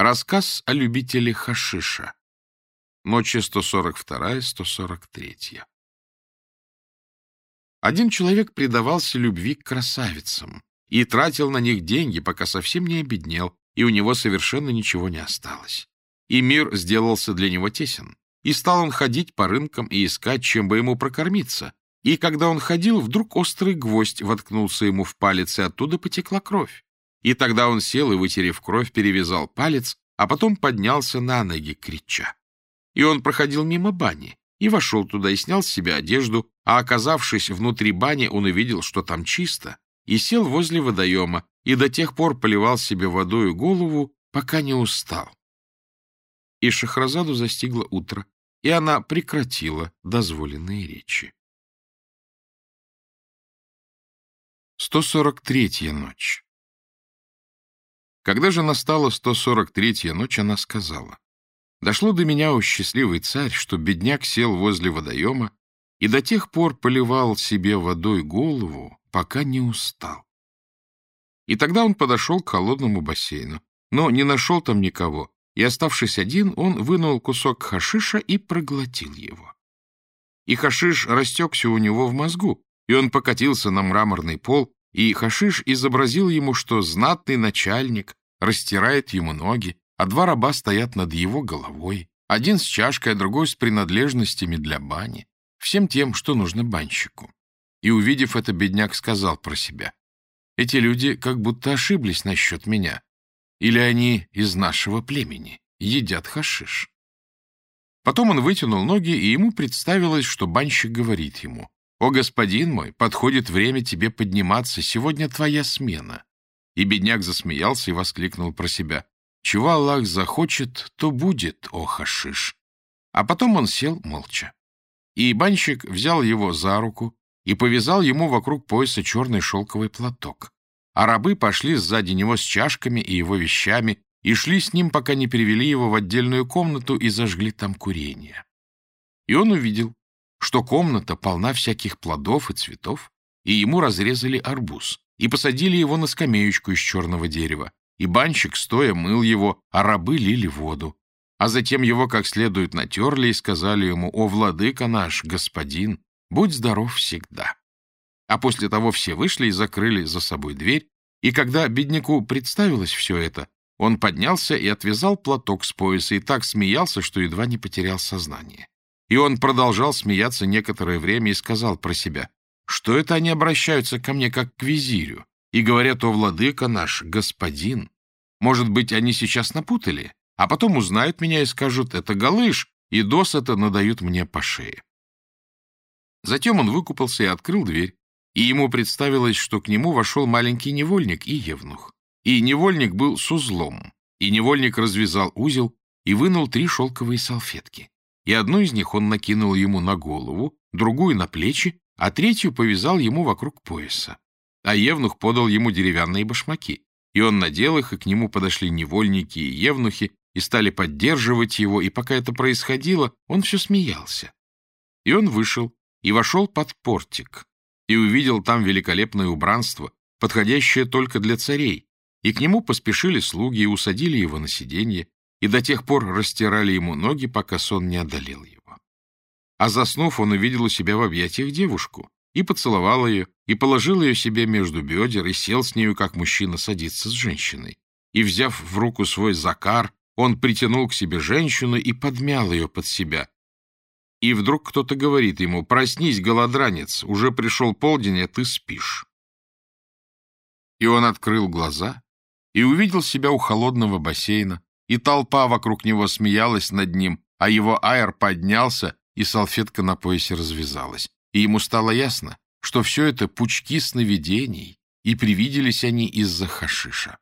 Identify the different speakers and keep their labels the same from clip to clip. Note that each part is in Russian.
Speaker 1: Рассказ о любителе хашиша. Ночи 142-143. Один человек предавался любви к красавицам и тратил на них деньги, пока совсем не обеднел, и у него совершенно ничего не осталось. И мир сделался для него тесен. И стал он ходить по рынкам и искать, чем бы ему прокормиться. И когда он ходил, вдруг острый гвоздь воткнулся ему в палец, и оттуда потекла кровь. И тогда он сел и, вытерев кровь, перевязал палец, а потом поднялся на ноги, крича. И он проходил мимо бани, и вошел туда и снял с себя одежду, а, оказавшись внутри бани, он увидел, что там чисто, и сел возле водоема, и до тех пор поливал себе водою голову, пока не устал. И Шахразаду застигло утро, и она прекратила дозволенные речи. 143-я ночь когда же настала 143-я ночь, она сказала, «Дошло до меня, о счастливый царь, что бедняк сел возле водоема и до тех пор поливал себе водой голову, пока не устал. И тогда он подошел к холодному бассейну, но не нашел там никого, и, оставшись один, он вынул кусок хашиша и проглотил его. И хашиш растекся у него в мозгу, и он покатился на мраморный пол, и хашиш изобразил ему, что знатный начальник растирает ему ноги, а два раба стоят над его головой, один с чашкой, а другой с принадлежностями для бани, всем тем, что нужно банщику. И, увидев это, бедняк сказал про себя, «Эти люди как будто ошиблись насчет меня, или они из нашего племени, едят хашиш». Потом он вытянул ноги, и ему представилось, что банщик говорит ему, «О, господин мой, подходит время тебе подниматься, сегодня твоя смена». И бедняк засмеялся и воскликнул про себя. «Чего Аллах захочет, то будет, о хашиш». А потом он сел молча. И банщик взял его за руку и повязал ему вокруг пояса черный шелковый платок. А рабы пошли сзади него с чашками и его вещами и шли с ним, пока не перевели его в отдельную комнату и зажгли там курение. И он увидел, что комната полна всяких плодов и цветов, и ему разрезали арбуз и посадили его на скамеечку из черного дерева, и банщик стоя мыл его, а рабы лили воду. А затем его как следует натерли и сказали ему, «О, владыка наш, господин, будь здоров всегда». А после того все вышли и закрыли за собой дверь, и когда бедняку представилось все это, он поднялся и отвязал платок с пояса и так смеялся, что едва не потерял сознание. И он продолжал смеяться некоторое время и сказал про себя, что это они обращаются ко мне как к визирю и говорят, о, владыка наш, господин. Может быть, они сейчас напутали, а потом узнают меня и скажут, это галыш, и досыта надают мне по шее. Затем он выкупался и открыл дверь, и ему представилось, что к нему вошел маленький невольник и евнух. И невольник был с узлом, и невольник развязал узел и вынул три шелковые салфетки. И одну из них он накинул ему на голову, другую — на плечи, а третью повязал ему вокруг пояса. А Евнух подал ему деревянные башмаки, и он надел их, и к нему подошли невольники и евнухи, и стали поддерживать его, и пока это происходило, он все смеялся. И он вышел, и вошел под портик, и увидел там великолепное убранство, подходящее только для царей, и к нему поспешили слуги и усадили его на сиденье, и до тех пор растирали ему ноги, пока сон не одолел его. А заснув, он увидел у себя в объятиях девушку и поцеловал ее, и положил ее себе между бедер, и сел с нею, как мужчина садится с женщиной. И, взяв в руку свой закар, он притянул к себе женщину и подмял ее под себя. И вдруг кто-то говорит ему, «Проснись, голодранец, уже пришел полдень, а ты спишь». И он открыл глаза и увидел себя у холодного бассейна, и толпа вокруг него смеялась над ним, а его аэр поднялся и салфетка на поясе развязалась. И ему стало ясно, что все это пучки сновидений, и привиделись они из-за хашиша.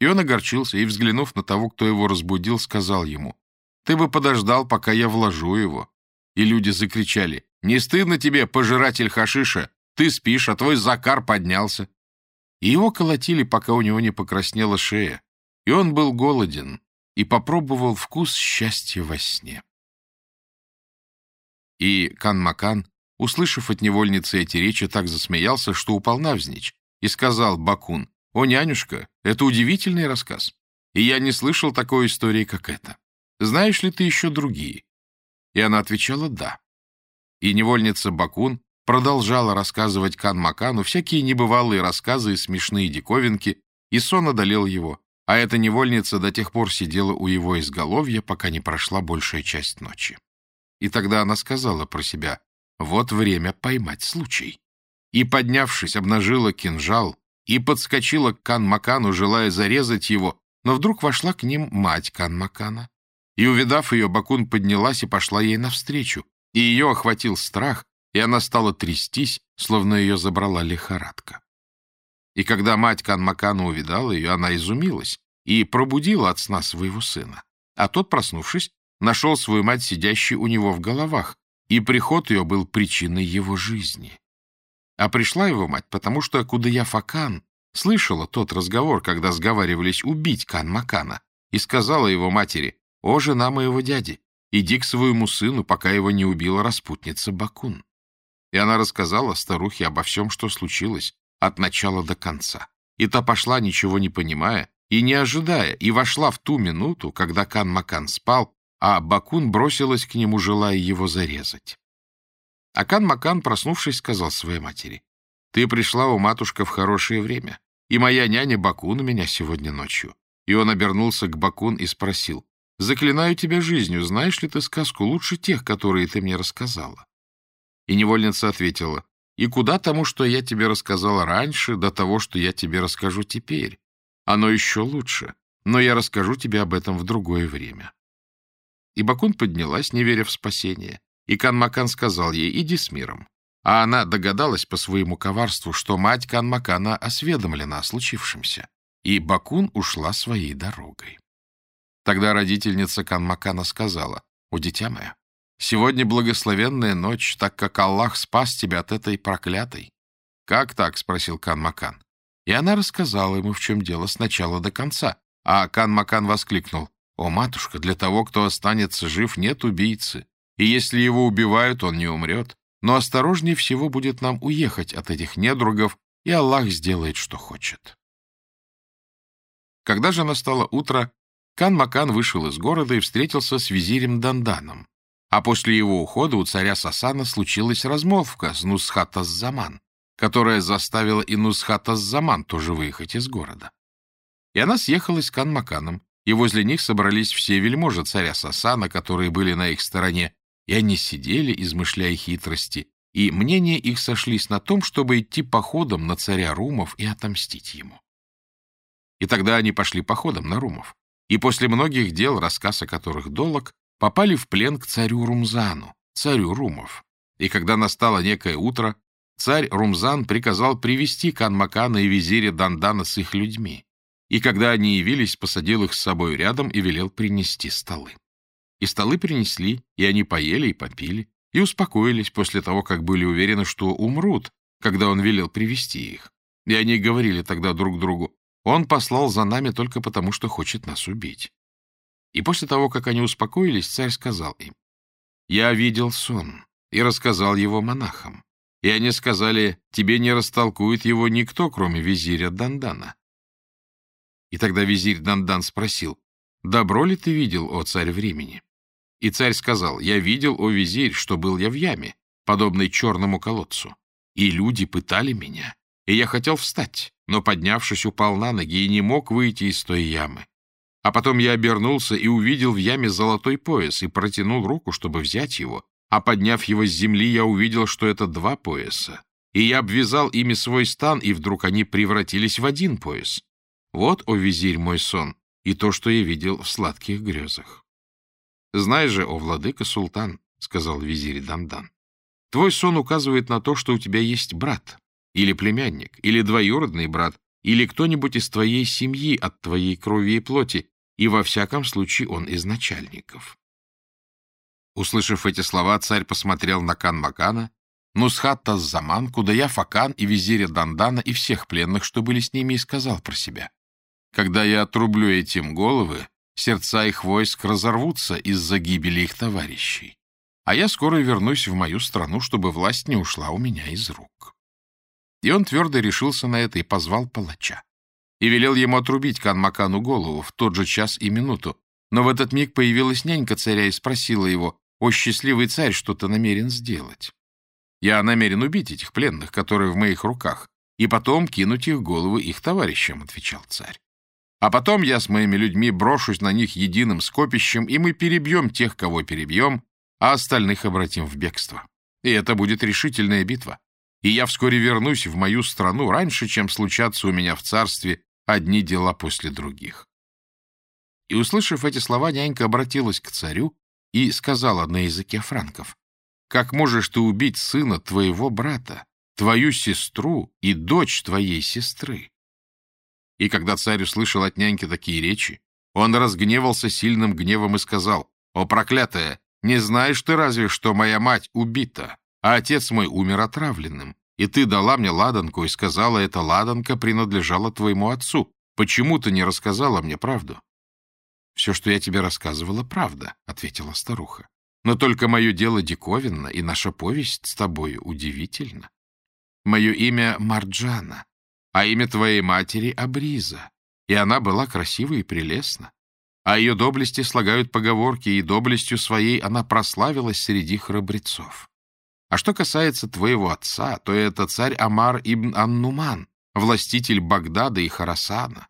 Speaker 1: И он огорчился, и, взглянув на того, кто его разбудил, сказал ему, «Ты бы подождал, пока я вложу его». И люди закричали, «Не стыдно тебе, пожиратель хашиша? Ты спишь, а твой закар поднялся». И его колотили, пока у него не покраснела шея. И он был голоден и попробовал вкус счастья во сне. И Кан-Макан, услышав от невольницы эти речи, так засмеялся, что упал навзничь, и сказал Бакун, «О, нянюшка, это удивительный рассказ. и я не слышал такой истории, как эта. Знаешь ли ты еще другие?» И она отвечала «да». И невольница Бакун продолжала рассказывать Кан Макану всякие небывалые рассказы и смешные диковинки, и сон одолел его, а эта невольница до тех пор сидела у его изголовья, пока не прошла большая часть ночи. И тогда она сказала про себя, вот время поймать случай. И, поднявшись, обнажила кинжал и подскочила к Кан-Макану, желая зарезать его, но вдруг вошла к ним мать Кан-Макана. И, увидав ее, Бакун поднялась и пошла ей навстречу, и ее охватил страх, и она стала трястись, словно ее забрала лихорадка. И когда мать Кан-Макана увидала ее, она изумилась и пробудила от сна своего сына. А тот, проснувшись, нашел свою мать, сидящей у него в головах, и приход ее был причиной его жизни. А пришла его мать, потому что Кудая Факан слышала тот разговор, когда сговаривались убить Кан-Макана, и сказала его матери, «О, жена моего дяди, иди к своему сыну, пока его не убила распутница Бакун». И она рассказала старухе обо всем, что случилось, от начала до конца. И та пошла, ничего не понимая и не ожидая, и вошла в ту минуту, когда Кан-Макан спал, а Бакун бросилась к нему, желая его зарезать. Акан Макан, проснувшись, сказал своей матери, «Ты пришла, у матушка, в хорошее время, и моя няня Бакун у меня сегодня ночью». И он обернулся к Бакун и спросил, «Заклинаю тебя жизнью, знаешь ли ты сказку лучше тех, которые ты мне рассказала?» И невольница ответила, «И куда тому, что я тебе рассказала раньше, до того, что я тебе расскажу теперь? Оно еще лучше, но я расскажу тебе об этом в другое время». И Бакун поднялась, не веря в спасение. И Кан-Макан сказал ей, иди с миром. А она догадалась по своему коварству, что мать Кан-Макана осведомлена о случившемся. И Бакун ушла своей дорогой. Тогда родительница Кан-Макана сказала, «О, дитя мое, сегодня благословенная ночь, так как Аллах спас тебя от этой проклятой». «Как так?» — спросил Кан-Макан. И она рассказала ему, в чем дело, с начала до конца. А Кан-Макан воскликнул, «О, матушка, для того, кто останется жив, нет убийцы, и если его убивают, он не умрет. Но осторожнее всего будет нам уехать от этих недругов, и Аллах сделает, что хочет». Когда же настало утро, Кан-Макан вышел из города и встретился с визирем Данданом. А после его ухода у царя Сасана случилась размолвка с Нусхата-Заман, которая заставила и Нусхата-Заман тоже выехать из города. И она съехалась с Кан-Маканом, и возле них собрались все вельможи царя Сасана, которые были на их стороне, и они сидели, измышляя хитрости, и мнения их сошлись на том, чтобы идти походом на царя Румов и отомстить ему. И тогда они пошли походом на Румов, и после многих дел, рассказ о которых долг, попали в плен к царю Румзану, царю Румов. И когда настало некое утро, царь Румзан приказал привести Канмакана и визиря Дандана с их людьми и когда они явились, посадил их с собой рядом и велел принести столы. И столы принесли, и они поели и попили, и успокоились после того, как были уверены, что умрут, когда он велел привести их. И они говорили тогда друг другу, «Он послал за нами только потому, что хочет нас убить». И после того, как они успокоились, царь сказал им, «Я видел сон и рассказал его монахам. И они сказали, тебе не растолкует его никто, кроме визиря Дандана. И тогда визирь Дандан спросил, «Добро ли ты видел, о царь времени?» И царь сказал, «Я видел, о визирь, что был я в яме, подобной черному колодцу, и люди пытали меня, и я хотел встать, но, поднявшись, упал на ноги и не мог выйти из той ямы. А потом я обернулся и увидел в яме золотой пояс и протянул руку, чтобы взять его, а подняв его с земли, я увидел, что это два пояса. И я обвязал ими свой стан, и вдруг они превратились в один пояс. Вот, о визирь, мой сон, и то, что я видел в сладких грезах. — Знай же, о владыка султан, — сказал визирь Дамдан, — твой сон указывает на то, что у тебя есть брат, или племянник, или двоюродный брат, или кто-нибудь из твоей семьи от твоей крови и плоти, и во всяком случае он из начальников. Услышав эти слова, царь посмотрел на Кан-Макана, Нусхат Заман, Кудая Факан и визиря Дандана и всех пленных, что были с ними, и сказал про себя. Когда я отрублю этим головы, сердца их войск разорвутся из-за гибели их товарищей. А я скоро вернусь в мою страну, чтобы власть не ушла у меня из рук. И он твердо решился на это и позвал палача. и велел ему отрубить Канмакану голову в тот же час и минуту. Но в этот миг появилась нянька царя и спросила его, «О, счастливый царь, что ты намерен сделать?» «Я намерен убить этих пленных, которые в моих руках, и потом кинуть их головы их товарищам», — отвечал царь. «А потом я с моими людьми брошусь на них единым скопищем, и мы перебьем тех, кого перебьем, а остальных обратим в бегство. И это будет решительная битва. И я вскоре вернусь в мою страну раньше, чем случатся у меня в царстве одни дела после других». И, услышав эти слова, нянька обратилась к царю и сказала на языке франков, «Как можешь ты убить сына твоего брата, твою сестру и дочь твоей сестры?» И когда царь услышал от няньки такие речи, он разгневался сильным гневом и сказал, «О, проклятая, не знаешь ты разве, что моя мать убита, а отец мой умер отравленным, и ты дала мне ладанку и сказала, эта ладанка принадлежала твоему отцу. Почему ты не рассказала мне правду?» «Все, что я тебе рассказывала, правда», — ответила старуха. «Но только мое дело диковинно, и наша повесть с тобою удивительна. Мое имя Марджана, а имя твоей матери — Абриза, и она была красива и прелестна. А ее доблести слагают поговорки, и доблестью своей она прославилась среди храбрецов. А что касается твоего отца, то это царь Амар ибн Аннуман, властитель Багдада и Харасана.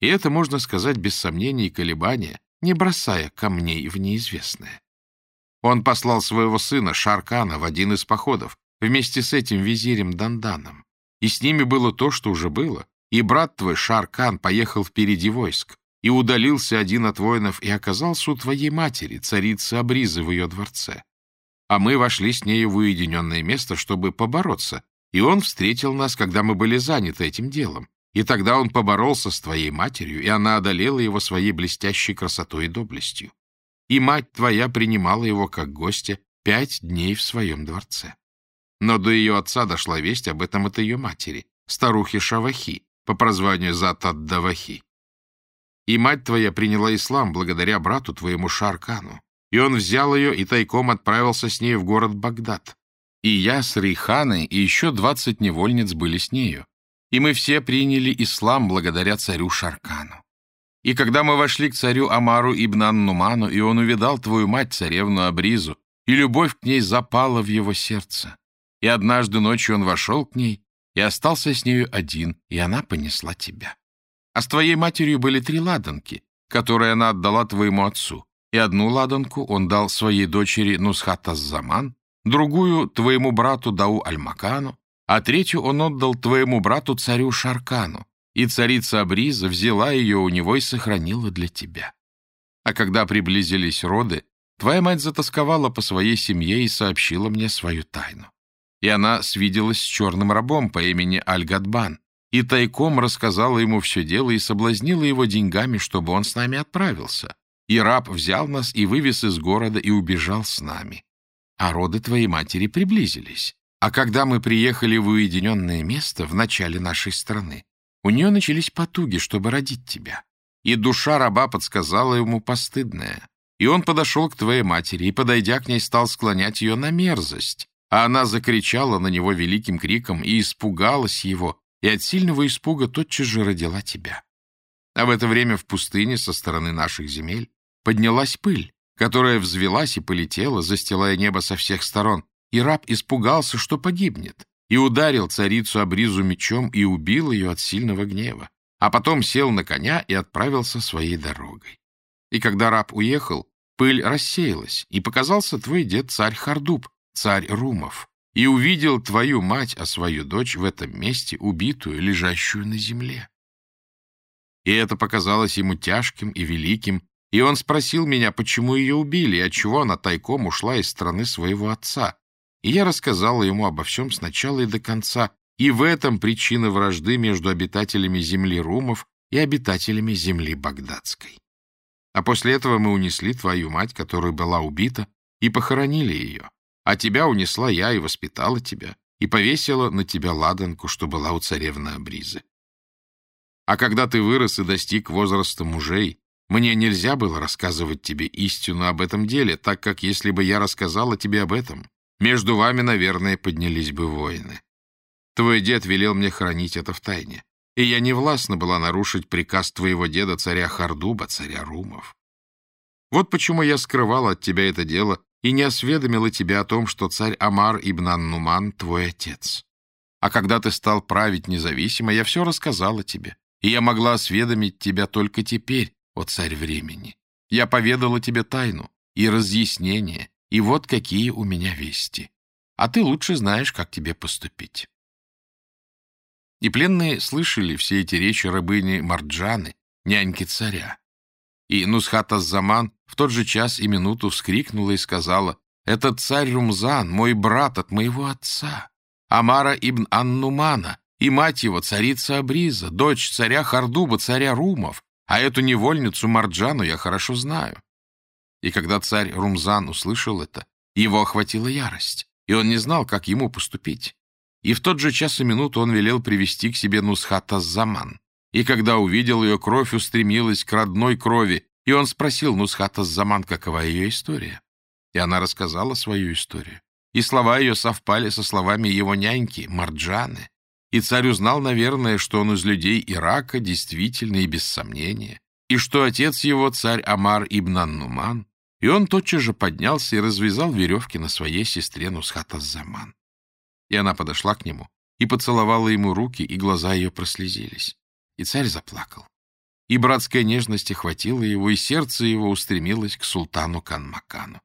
Speaker 1: И это можно сказать без сомнений и колебания, не бросая камней в неизвестное. Он послал своего сына Шаркана в один из походов вместе с этим визирем Данданом. И с ними было то, что уже было. И брат твой Шаркан поехал впереди войск, и удалился один от воинов и оказался у твоей матери, царицы Абризы, в ее дворце. А мы вошли с нею в уединенное место, чтобы побороться, и он встретил нас, когда мы были заняты этим делом. И тогда он поборолся с твоей матерью, и она одолела его своей блестящей красотой и доблестью. И мать твоя принимала его как гостя пять дней в своем дворце. Но до ее отца дошла весть об этом от ее матери, старухи Шавахи, по прозванию Затаддавахи. И мать твоя приняла ислам благодаря брату твоему Шаркану. И он взял ее и тайком отправился с ней в город Багдад. И я с Рейханой и еще двадцать невольниц были с нею и мы все приняли ислам благодаря царю Шаркану. И когда мы вошли к царю Амару ибн Аннуману, и он увидал твою мать, царевну Абризу, и любовь к ней запала в его сердце. И однажды ночью он вошел к ней и остался с нею один, и она понесла тебя. А с твоей матерью были три ладанки, которые она отдала твоему отцу, и одну ладанку он дал своей дочери Нусхат Заман, другую — твоему брату Дау Аль-Макану, а третью он отдал твоему брату царю Шаркану, и царица Абриза взяла ее у него и сохранила для тебя. А когда приблизились роды, твоя мать затасковала по своей семье и сообщила мне свою тайну. И она свиделась с черным рабом по имени Аль-Гадбан, и тайком рассказала ему все дело и соблазнила его деньгами, чтобы он с нами отправился. И раб взял нас и вывез из города и убежал с нами. А роды твоей матери приблизились. А когда мы приехали в уединенное место в начале нашей страны, у нее начались потуги, чтобы родить тебя. И душа раба подсказала ему постыдное. И он подошел к твоей матери и, подойдя к ней, стал склонять ее на мерзость. А она закричала на него великим криком и испугалась его, и от сильного испуга тотчас же родила тебя. А в это время в пустыне со стороны наших земель поднялась пыль, которая взвелась и полетела, застилая небо со всех сторон, и раб испугался, что погибнет, и ударил царицу Абризу мечом и убил ее от сильного гнева, а потом сел на коня и отправился своей дорогой. И когда раб уехал, пыль рассеялась, и показался твой дед царь Хардуб, царь Румов, и увидел твою мать, а свою дочь в этом месте, убитую, лежащую на земле. И это показалось ему тяжким и великим, и он спросил меня, почему ее убили, и отчего она тайком ушла из страны своего отца, и я рассказала ему обо всем сначала и до конца, и в этом причина вражды между обитателями земли Румов и обитателями земли Багдадской. А после этого мы унесли твою мать, которая была убита, и похоронили ее. А тебя унесла я и воспитала тебя, и повесила на тебя ладанку, что была у царевны Абризы. А когда ты вырос и достиг возраста мужей, мне нельзя было рассказывать тебе истину об этом деле, так как если бы я рассказала тебе об этом, между вами, наверное, поднялись бы воины. Твой дед велел мне хранить это в тайне. и я не властна была нарушить приказ твоего деда, царя Хардуба, царя Румов. Вот почему я скрывала от тебя это дело и не осведомила тебя о том, что царь Амар ибн Аннуман твой отец. А когда ты стал править независимо, я все рассказала тебе, и я могла осведомить тебя только теперь, о царь времени. Я поведала тебе тайну и разъяснение, и вот какие у меня вести. А ты лучше знаешь, как тебе поступить. И пленные слышали все эти речи рабыни Марджаны, няньки царя. И Нусхат Заман в тот же час и минуту вскрикнула и сказала, «Это царь Румзан, мой брат от моего отца, Амара ибн Аннумана, и мать его, царица Абриза, дочь царя Хардуба, царя Румов, а эту невольницу Марджану я хорошо знаю». И когда царь Румзан услышал это, его охватила ярость, и он не знал, как ему поступить. И в тот же час и минуту он велел привести к себе Нусхата Заман. И когда увидел ее, кровь устремилась к родной крови, и он спросил Нусхата Заман, какова ее история. И она рассказала свою историю. И слова ее совпали со словами его няньки, Марджаны. И царь узнал, наверное, что он из людей Ирака действительно и без сомнения, и что отец его, царь Амар ибн Аннуман, и он тотчас же поднялся и развязал веревки на своей сестре Нусхата Заман. И она подошла к нему и поцеловала ему руки, и глаза ее прослезились. И царь заплакал. И братская нежность охватила его, и сердце его устремилось к султану Канмакану.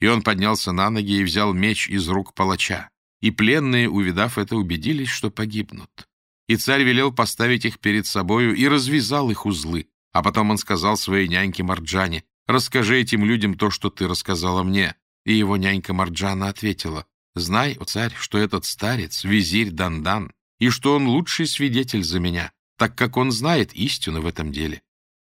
Speaker 1: И он поднялся на ноги и взял меч из рук палача. И пленные, увидав это, убедились, что погибнут. И царь велел поставить их перед собою и развязал их узлы. А потом он сказал своей няньке Марджане, «Расскажи этим людям то, что ты рассказала мне». И его нянька Марджана ответила, Знай, о царь, что этот старец — визирь Дандан, и что он лучший свидетель за меня, так как он знает истину в этом деле.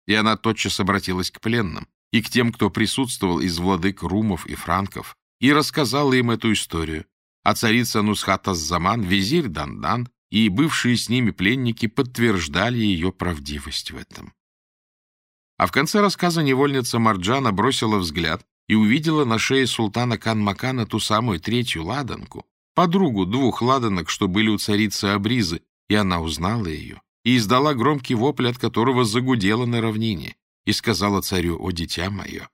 Speaker 1: И она тотчас обратилась к пленным и к тем, кто присутствовал из владык румов и франков, и рассказала им эту историю. А царица Нусхата Заман, визирь Дандан и бывшие с ними пленники подтверждали ее правдивость в этом. А в конце рассказа невольница Марджана бросила взгляд и увидела на шее султана Кан-Макана ту самую третью ладанку, подругу двух ладанок, что были у царицы Абризы, и она узнала ее, и издала громкий вопль, от которого загудела на равнине, и сказала царю, «О, дитя мое,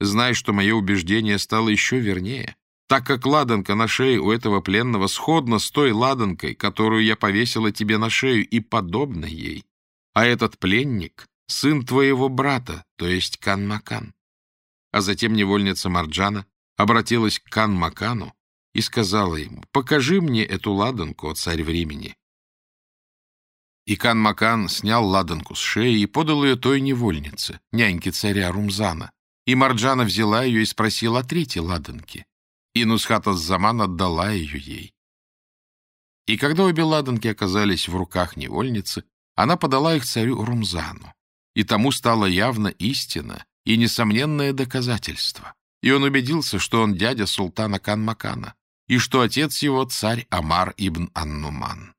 Speaker 1: знай, что мое убеждение стало еще вернее, так как ладанка на шее у этого пленного сходна с той ладанкой, которую я повесила тебе на шею, и подобна ей. А этот пленник — сын твоего брата, то есть Кан-Макан а затем невольница Марджана обратилась к Кан-Макану и сказала ему, «Покажи мне эту ладанку, царь времени». И Кан-Макан снял ладанку с шеи и подал ее той невольнице, няньке царя Румзана. И Марджана взяла ее и спросила о третьей ладанке. И Нусхата Заман отдала ее ей. И когда обе ладанки оказались в руках невольницы, она подала их царю Румзану. И тому стала явно истина, и несомненное доказательство. И он убедился, что он дядя султана Кан-Макана, и что отец его царь Амар ибн Аннуман.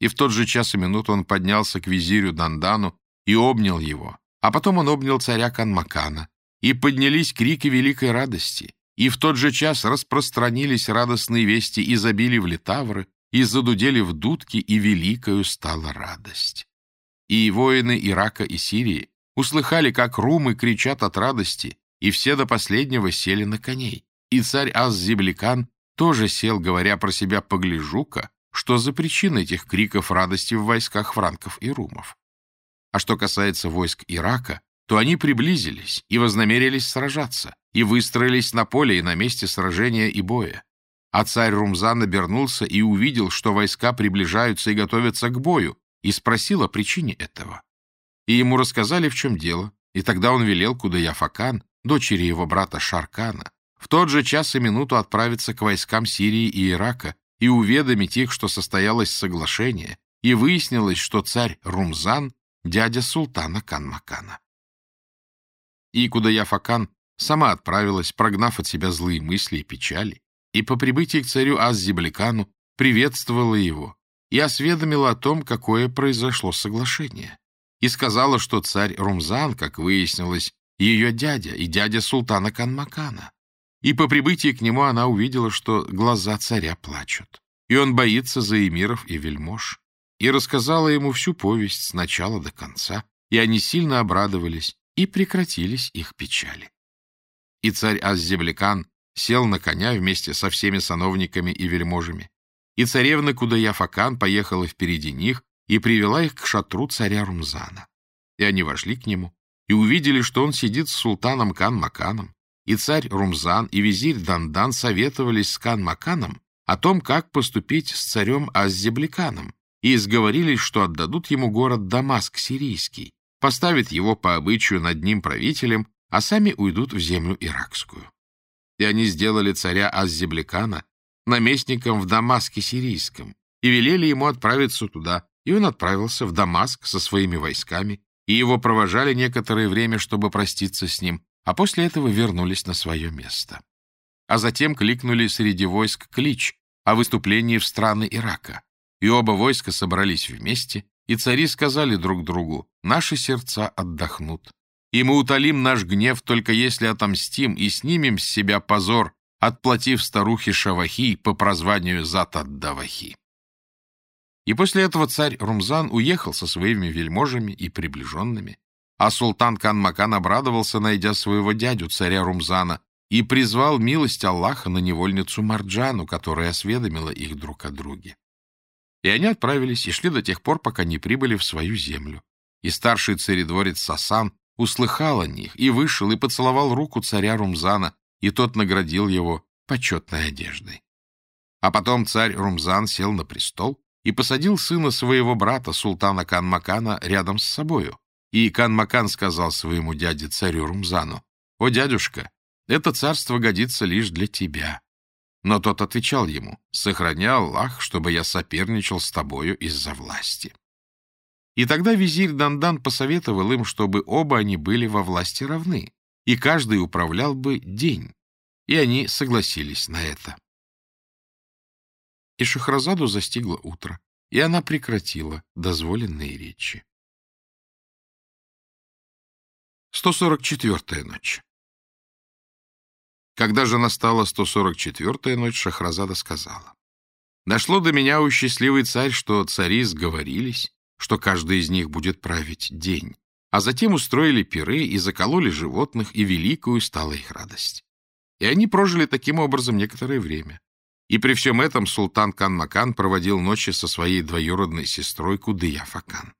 Speaker 1: И в тот же час и минуту он поднялся к визирю Дандану и обнял его, а потом он обнял царя Кан-Макана, и поднялись крики великой радости, и в тот же час распространились радостные вести и забили в литавры, и задудели в дудки, и великою стала радость. И воины Ирака и Сирии услыхали, как румы кричат от радости, и все до последнего сели на коней. И царь Аз-Зибликан тоже сел, говоря про себя «погляжу-ка», что за причина этих криков радости в войсках франков и румов. А что касается войск Ирака, то они приблизились и вознамерились сражаться, и выстроились на поле и на месте сражения и боя. А царь Румзан обернулся и увидел, что войска приближаются и готовятся к бою, и спросил о причине этого и ему рассказали, в чем дело, и тогда он велел Кудаяфакан, дочери его брата Шаркана, в тот же час и минуту отправиться к войскам Сирии и Ирака и уведомить их, что состоялось соглашение, и выяснилось, что царь Румзан — дядя султана Канмакана. И Кудаяфакан сама отправилась, прогнав от себя злые мысли и печали, и по прибытии к царю Аззибликану приветствовала его и осведомила о том, какое произошло соглашение и сказала, что царь Румзан, как выяснилось, ее дядя и дядя султана Канмакана. И по прибытии к нему она увидела, что глаза царя плачут, и он боится за эмиров и вельмож. и рассказала ему всю повесть с начала до конца, и они сильно обрадовались, и прекратились их печали. И царь Аззебликан сел на коня вместе со всеми сановниками и вельможами, и царевна Кудаяфакан поехала впереди них и привела их к шатру царя Румзана. И они вошли к нему и увидели, что он сидит с султаном Кан-Маканом, и царь Румзан и визирь Дандан советовались с Кан-Маканом о том, как поступить с царем Аззебликаном, и сговорились, что отдадут ему город Дамаск сирийский, поставят его по обычаю над ним правителем, а сами уйдут в землю иракскую. И они сделали царя Аззебликана наместником в Дамаске сирийском и велели ему отправиться туда, и он отправился в Дамаск со своими войсками, и его провожали некоторое время, чтобы проститься с ним, а после этого вернулись на свое место. А затем кликнули среди войск клич о выступлении в страны Ирака, и оба войска собрались вместе, и цари сказали друг другу, «Наши сердца отдохнут, и мы утолим наш гнев, только если отомстим и снимем с себя позор, отплатив старухе Шавахи по прозванию Зат-ад-Давахи». И после этого царь Румзан уехал со своими вельможами и приближенными, а султан Кан-Макан обрадовался, найдя своего дядю, царя Румзана, и призвал милость Аллаха на невольницу Марджану, которая осведомила их друг о друге. И они отправились и шли до тех пор, пока не прибыли в свою землю. И старший царедворец Сасан услыхал о них и вышел и поцеловал руку царя Румзана, и тот наградил его почетной одеждой. А потом царь Румзан сел на престол и посадил сына своего брата, султана Кан-Макана, рядом с собою, и Кан-Макан сказал своему дяде, царю Румзану, «О, дядюшка, это царство годится лишь для тебя». Но тот отвечал ему, «Сохраняй Аллах, чтобы я соперничал с тобою из-за власти». И тогда визирь Дандан посоветовал им, чтобы оба они были во власти равны, и каждый управлял бы день. И они согласились на это. И Шахразаду застигло утро, и она прекратила дозволенные речи. 144-я ночь. Когда же настала 144-я ночь, Шахразада сказала. Дошло до меня, у счастливый царь, что цари сговорились, что каждый из них будет править день, а затем устроили пиры и закололи животных, и великую стала их радость. И они прожили таким образом некоторое время. И при всем этом султан Кан-Макан проводил ночи со своей двоюродной сестрой Кудыя-Факан.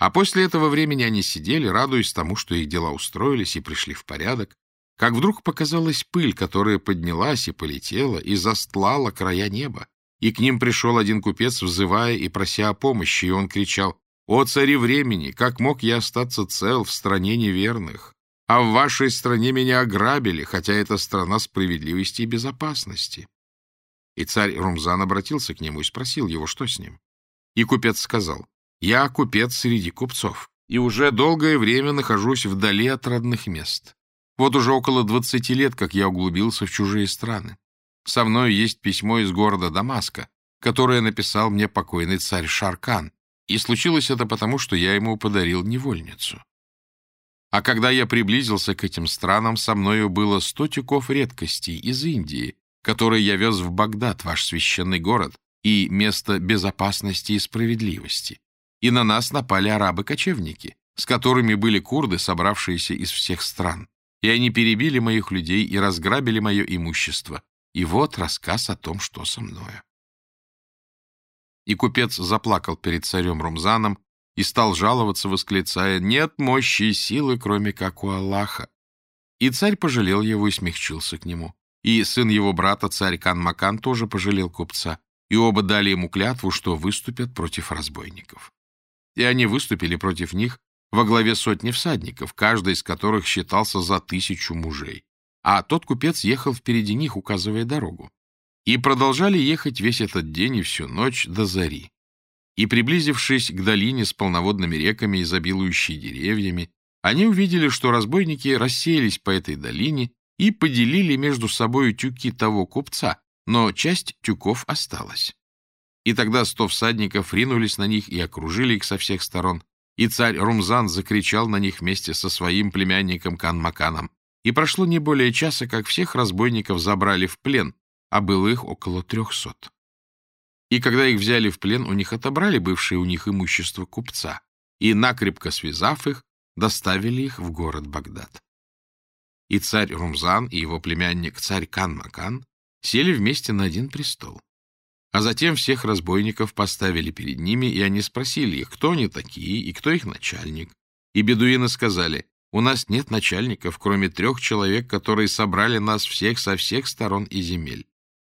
Speaker 1: А после этого времени они сидели, радуясь тому, что их дела устроились и пришли в порядок, как вдруг показалась пыль, которая поднялась и полетела, и застлала края неба. И к ним пришел один купец, взывая и прося о помощи, и он кричал, «О, цари времени, как мог я остаться цел в стране неверных? А в вашей стране меня ограбили, хотя это страна справедливости и безопасности». И царь Румзан обратился к нему и спросил его, что с ним. И купец сказал, я купец среди купцов, и уже долгое время нахожусь вдали от родных мест. Вот уже около двадцати лет, как я углубился в чужие страны. Со мной есть письмо из города Дамаска, которое написал мне покойный царь Шаркан, и случилось это потому, что я ему подарил невольницу. А когда я приблизился к этим странам, со мною было сто тюков редкостей из Индии, которые я вез в Багдад, ваш священный город, и место безопасности и справедливости и на нас напали арабы-кочевники, с которыми были курды, собравшиеся из всех стран. И они перебили моих людей и разграбили мое имущество. И вот рассказ о том, что со мною. И купец заплакал перед царем Румзаном и стал жаловаться, восклицая, «Нет мощи и силы, кроме как у Аллаха». И царь пожалел его и смягчился к нему. И сын его брата, царь Кан-Макан, тоже пожалел купца, и оба дали ему клятву, что выступят против разбойников и они выступили против них во главе сотни всадников, каждый из которых считался за тысячу мужей. А тот купец ехал впереди них, указывая дорогу. И продолжали ехать весь этот день и всю ночь до зари. И, приблизившись к долине с полноводными реками, изобилующей деревьями, они увидели, что разбойники рассеялись по этой долине и поделили между собой тюки того купца, но часть тюков осталась. И тогда сто всадников ринулись на них и окружили их со всех сторон. И царь Румзан закричал на них вместе со своим племянником Кан-Маканом. И прошло не более часа, как всех разбойников забрали в плен, а было их около трехсот. И когда их взяли в плен, у них отобрали бывшее у них имущество купца, и, накрепко связав их, доставили их в город Багдад. И царь Румзан и его племянник царь Кан-Макан сели вместе на один престол. А затем всех разбойников поставили перед ними, и они спросили их, кто они такие и кто их начальник. И бедуины сказали, у нас нет начальников, кроме трех человек, которые собрали нас всех со всех сторон и земель.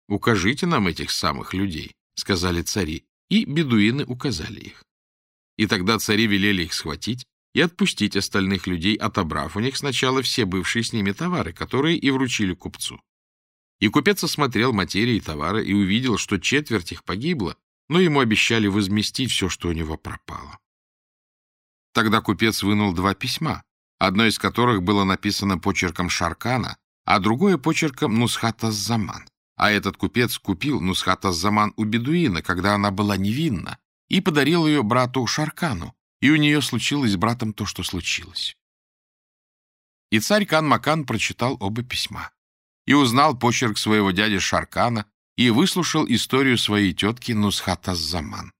Speaker 1: Укажите нам этих самых людей, — сказали цари, и бедуины указали их. И тогда цари велели их схватить и отпустить остальных людей, отобрав у них сначала все бывшие с ними товары, которые и вручили купцу. И купец осмотрел материи товара и увидел, что четверть их погибла, но ему обещали возместить все, что у него пропало. Тогда купец вынул два письма, одно из которых было написано почерком Шаркана, а другое почерком Нусхата Заман. А этот купец купил Нусхата Заман у бедуина, когда она была невинна, и подарил ее брату Шаркану, и у нее случилось с братом то, что случилось. И царь Кан-Макан прочитал оба письма и узнал почерк своего дяди Шаркана и выслушал историю своей тетки Нусхата-Заман.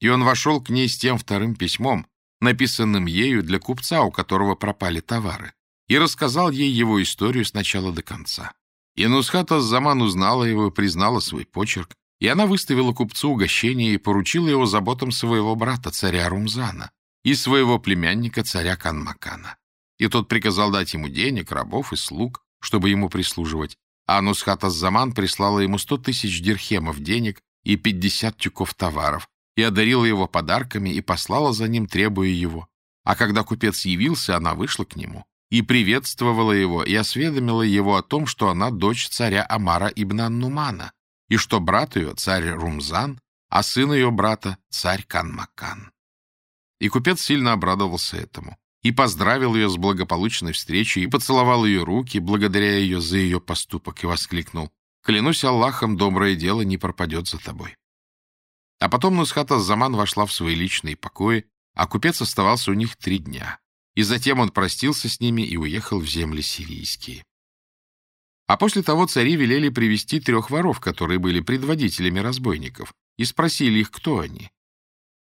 Speaker 1: И он вошел к ней с тем вторым письмом, написанным ею для купца, у которого пропали товары, и рассказал ей его историю с начала до конца. И Нусхата-Заман узнала его признала свой почерк, и она выставила купцу угощение и поручила его заботам своего брата, царя Румзана, и своего племянника, царя Канмакана. И тот приказал дать ему денег, рабов и слуг, чтобы ему прислуживать, а Нусхата Заман прислала ему сто тысяч дирхемов денег и пятьдесят тюков товаров, и одарила его подарками и послала за ним, требуя его. А когда купец явился, она вышла к нему и приветствовала его, и осведомила его о том, что она дочь царя Амара ибн Аннумана, и что брат ее — царь Румзан, а сын ее брата — царь Канмакан. И купец сильно обрадовался этому и поздравил ее с благополучной встречей, и поцеловал ее руки, благодаря ее за ее поступок, и воскликнул, «Клянусь Аллахом, доброе дело не пропадет за тобой». А потом Нусхата Заман вошла в свои личные покои, а купец оставался у них три дня, и затем он простился с ними и уехал в земли сирийские. А после того цари велели привести трех воров, которые были предводителями разбойников, и спросили их, кто они.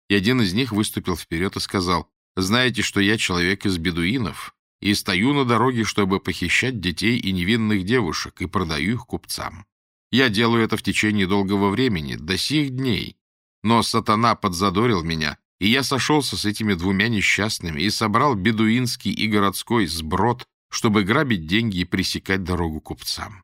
Speaker 1: И один из них выступил вперед и сказал, знаете, что я человек из бедуинов и стою на дороге, чтобы похищать детей и невинных девушек, и продаю их купцам. Я делаю это в течение долгого времени, до сих дней. Но сатана подзадорил меня, и я сошелся с этими двумя несчастными и собрал бедуинский и городской сброд, чтобы грабить деньги и пресекать дорогу купцам.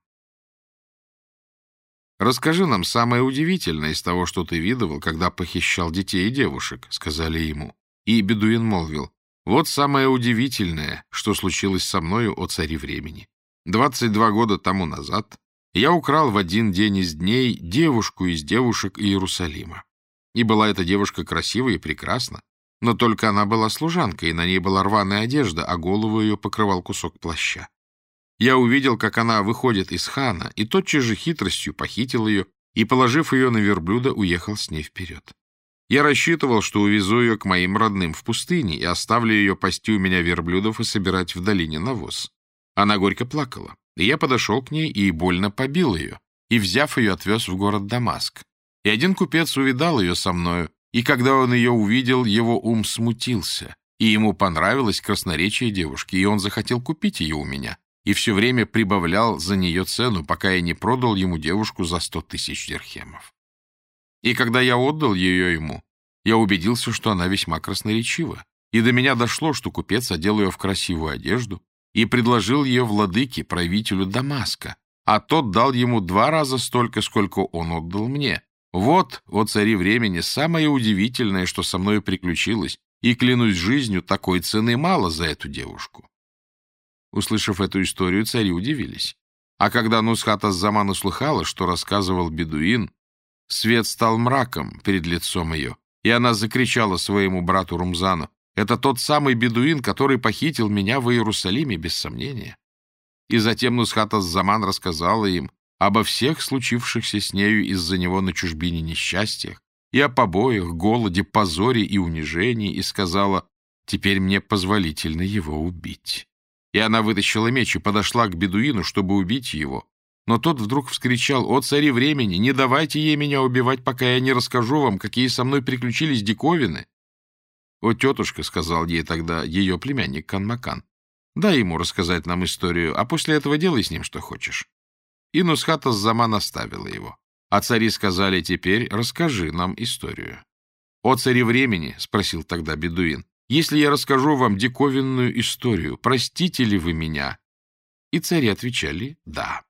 Speaker 1: «Расскажи нам самое удивительное из того, что ты видывал, когда похищал детей и девушек», — сказали ему. И бедуин молвил, «Вот самое удивительное, что случилось со мною, о царе времени. Двадцать два года тому назад я украл в один день из дней девушку из девушек Иерусалима. И была эта девушка красива и прекрасна, но только она была служанкой, и на ней была рваная одежда, а голову ее покрывал кусок плаща. Я увидел, как она выходит из хана, и тотчас же хитростью похитил ее и, положив ее на верблюда, уехал с ней вперед. Я рассчитывал, что увезу ее к моим родным в пустыне и оставлю ее пасти у меня верблюдов и собирать в долине навоз. Она горько плакала, и я подошел к ней и больно побил ее, и, взяв ее, отвез в город Дамаск. И один купец увидал ее со мною, и когда он ее увидел, его ум смутился, и ему понравилось красноречие девушки, и он захотел купить ее у меня, и все время прибавлял за нее цену, пока я не продал ему девушку за сто тысяч дирхемов. И когда я отдал ее ему, я убедился, что она весьма красноречива. И до меня дошло, что купец одел ее в красивую одежду и предложил ее владыке, правителю Дамаска, а тот дал ему два раза столько, сколько он отдал мне. Вот, о цари времени, самое удивительное, что со мной приключилось, и, клянусь жизнью, такой цены мало за эту девушку. Услышав эту историю, цари удивились. А когда Нусхата Заман услыхала, что рассказывал бедуин, Свет стал мраком перед лицом ее, и она закричала своему брату Румзану, «Это тот самый бедуин, который похитил меня в Иерусалиме, без сомнения». И затем Нусхата Заман рассказала им обо всех случившихся с нею из-за него на чужбине несчастьях, и о побоях, голоде, позоре и унижении, и сказала, «Теперь мне позволительно его убить». И она вытащила меч и подошла к бедуину, чтобы убить его, Но тот вдруг вскричал, «О, цари времени, не давайте ей меня убивать, пока я не расскажу вам, какие со мной приключились диковины». «О, тетушка», — сказал ей тогда ее племянник Канмакан, «дай ему рассказать нам историю, а после этого делай с ним что хочешь». И Нусхата Заман оставила его. А цари сказали, «Теперь расскажи нам историю». «О, цари времени», — спросил тогда бедуин, «если я расскажу вам диковинную историю, простите ли вы меня?» И цари отвечали «Да».